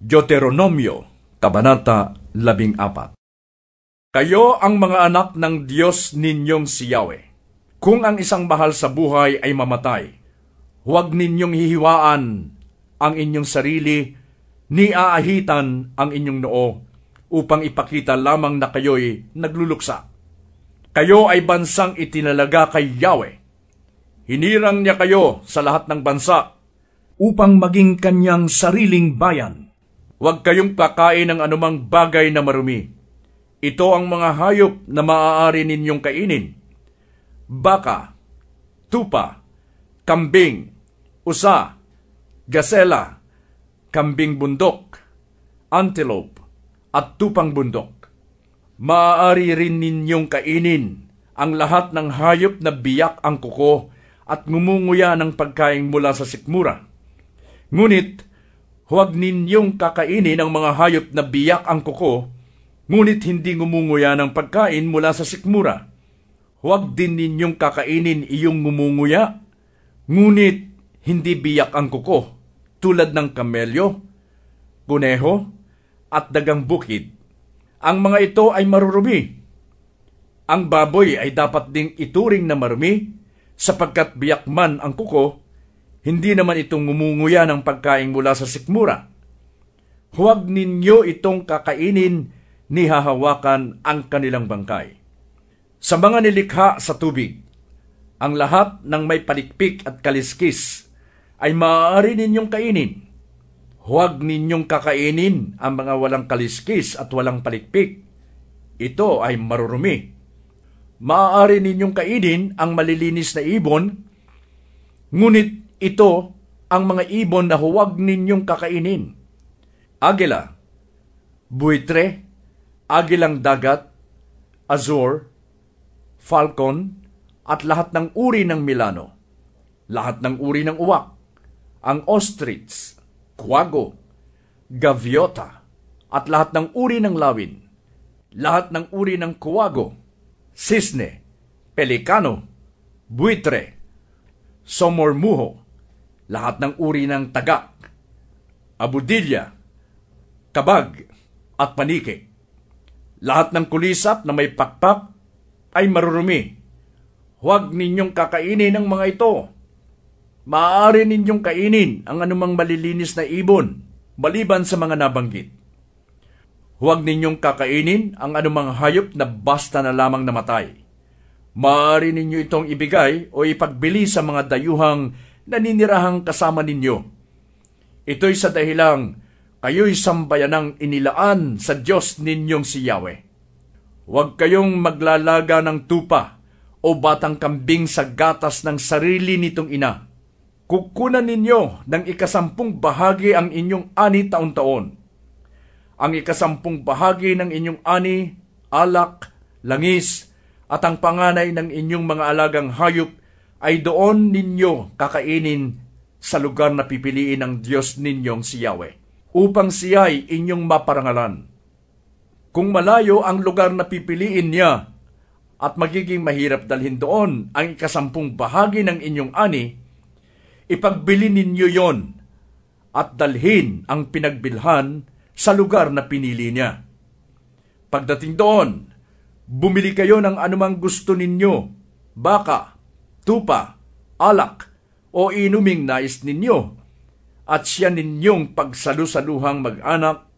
Deuteronomio, Kabanata 14 Kayo ang mga anak ng Diyos ninyong si Yahweh. Kung ang isang mahal sa buhay ay mamatay, huwag ninyong hihiwaan ang inyong sarili, ni aahitan ang inyong noo, upang ipakita lamang na kayo'y nagluluksa. Kayo ay bansang itinalaga kay Yahweh. Hinirang niya kayo sa lahat ng bansa, upang maging kanyang sariling bayan Huwag kayong kakain ng anumang bagay na marumi. Ito ang mga hayop na maaari ninyong kainin. Baka, tupa, kambing, usa, gasela, kambing bundok, antelope, at tupang bundok. Maaari rin ninyong kainin ang lahat ng hayop na biyak ang kuko at ngumunguya ng pagkain mula sa sikmura. Ngunit, Huwag ninyong kakainin ang mga hayop na biyak ang kuko, ngunit hindi ngumunguya ng pagkain mula sa sikmura. Huwag din ninyong kakainin iyong ngumunguya, ngunit hindi biyak ang kuko, tulad ng kamelyo, kuneho, at dagang bukid. Ang mga ito ay marurumi. Ang baboy ay dapat ding ituring na marumi, sapagkat biyak man ang kuko, hindi naman itong ngumunguya ng pagkain mula sa sikmura. Huwag ninyo itong kakainin ni hahawakan ang kanilang bangkay. Sa mga nilikha sa tubig, ang lahat ng may palikpik at kaliskis ay maaari ninyong kainin. Huwag ninyong kakainin ang mga walang kaliskis at walang palikpik. Ito ay marurumi. Maaari ninyong kainin ang malilinis na ibon, ngunit ito ang mga ibon na huwag ninyong kakainin. Agila, buitre, agilang dagat, azor, falcon, at lahat ng uri ng Milano, lahat ng uri ng uwak, ang ostrich, kwago, gaviota, at lahat ng uri ng lawin, lahat ng uri ng kuwago, sisne, pelikano, buitre, somormuho, lahat ng uri ng tagak, abudilya, kabag, at panike. Lahat ng kulisap na may pakpak ay marurumi. Huwag ninyong kakainin ang mga ito. Maaari ninyong kainin ang anumang malilinis na ibon, maliban sa mga nabanggit. Huwag ninyong kakainin ang anumang hayop na basta na lamang namatay. Maaari ninyo itong ibigay o ipagbili sa mga dayuhang naninirahang kasama ninyo. Ito'y sa dahilang kayo'y sambayanang inilaan sa Diyos ninyong si Yahweh. Huwag kayong maglalaga ng tupa o batang kambing sa gatas ng sarili nitong ina. Kukunan ninyo ng ikasampung bahagi ang inyong ani taon-taon. Ang ikasampung bahagi ng inyong ani, alak, langis, at ang panganay ng inyong mga alagang hayop ay doon ninyo kakainin sa lugar na pipiliin ng Diyos ninyong si Yahweh, upang siya'y inyong maparangalan. Kung malayo ang lugar na pipiliin niya, at magiging mahirap dalhin doon ang ikasampung bahagi ng inyong ani, ipagbili ninyo yon at dalhin ang pinagbilhan sa lugar na pinili niya. Pagdating doon, bumili kayo ng anumang gusto ninyo, baka, tupa, alak, o inuming nais ninyo, at siya ninyong pagsalusaluhang mag-anak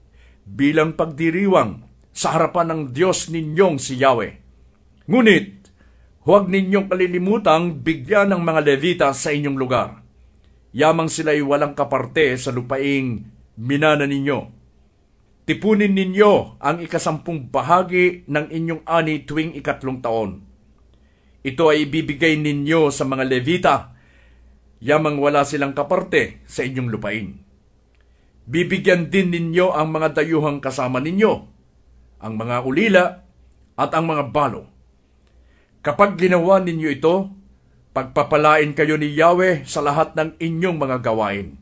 bilang pagdiriwang sa harapan ng Diyos ninyong si Yahweh. Ngunit, huwag ninyong kalilimutang bigyan ng mga Levita sa inyong lugar. Yamang sila'y walang kaparte sa lupaing minana ninyo. Tipunin ninyo ang ikasampung bahagi ng inyong ani tuwing ikatlong taon ito ay ibibigay ninyo sa mga Levita, yamang wala silang kaparte sa inyong lupain. Bibigyan din ninyo ang mga dayuhang kasama ninyo, ang mga ulila at ang mga balo. Kapag ginawa ninyo ito, pagpapalain kayo ni Yahweh sa lahat ng inyong mga gawain.